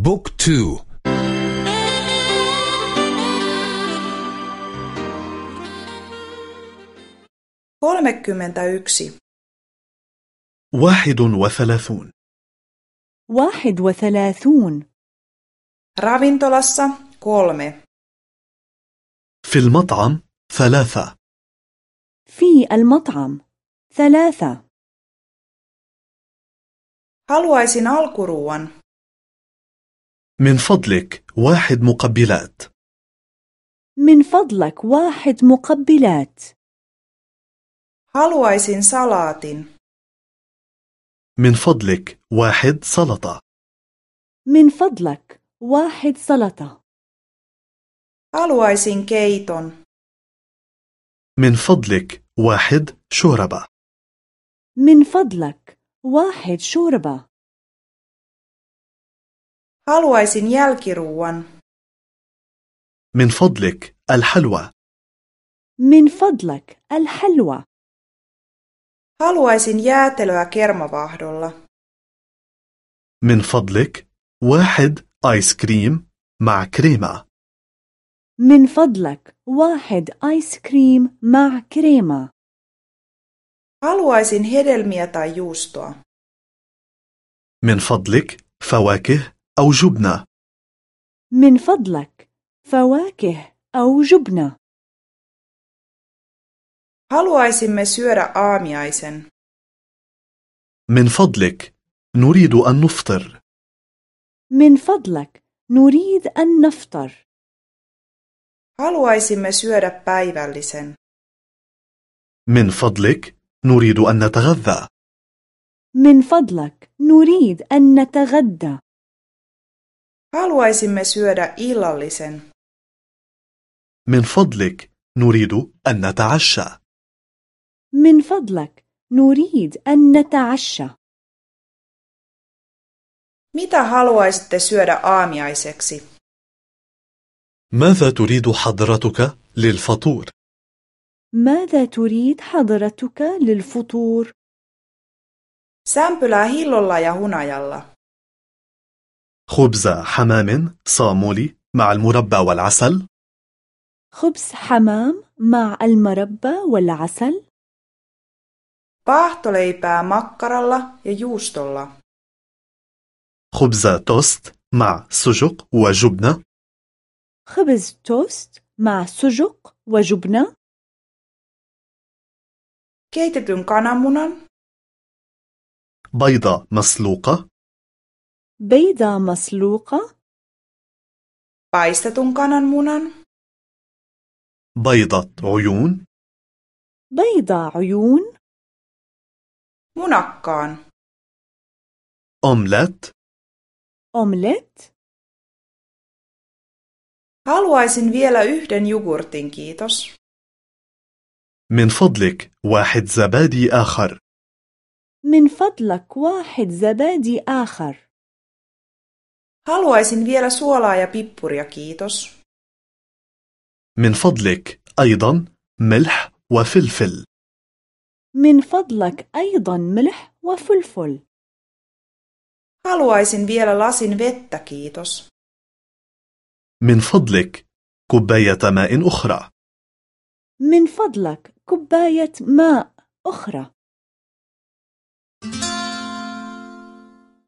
بوك تو. kolmekymmentä yksi واحد وثلاثون. واحد وثلاثون. Ravintolassa kolme. في المطعم ثلاثة. في المطعم ثلاثة. Haluaisin alkuruuan. من فضلك واحد مقبلات. من فضلك واحد مقبلات. Haluaisin salaatin. من فضلك واحد سلطة. من فضلك واحد سلطة. Haluaisin keiton. من فضلك واحد شوربة. من فضلك واحد شوربة. Haluaisin jälkiruuan. من فضلك الحلوى. من فضلك الحلوى. Haluaisin jäätelöä kermavahdolla. من فضلك واحد آيس كريم مع كريمة. من فضلك واحد آيس كريم مع كريمة. Haluaisin hedelmiä tai juustoa. من فضلك فواكه أو جبنة. من فضلك فواكه أو جبنة. Haluaisimme syödä aamiaisen. من فضلك نريد أن نفطر. من فضلك نريد أن نفطر. Haluaisimme syödä päivällisen. من فضلك نريد أن نتغذى. من فضلك نريد أن نتغدى. Haluaisimme syödä illallisen من فضلك نريد أن نتعشى من فضلك نريد أن نتعشى mitä haluaisitte syödä aamiaiseksi ماذا تريد حضرتك للفطور؟ ماذا تريد حضرتك للفطور؟ sämpylää hillolla ja hunajalla خبز حمام صامولي مع المربى والعسل. خبز حمام مع المربى والعسل. Paahtoleipää makkaralla ja juustolla. خبز توست مع سجق وجبنة. خبز توست مع سجق وجبنة. Keitetyn kananmunan. بيضة مسلوقة. بيضة مسلوقة. Paistetun kananmunan بيضة عيون. بيضة عيون. Munakkaan. أومليت أومليت haluaisin vielä yhden jogurtin kiitos. من فضلك واحد زبادي آخر. من فضلك واحد زبادي آخر. Haluaisin vielä suolaa ja pippuria kiitos. من فضلك أيضا ملح وفلفل من فضلك أيضا ملح وفلفل haluaisin vielä lasin vettä kiitos. من فضلك كوباية ماء أخرى من فضلك كوباية ماء أخرى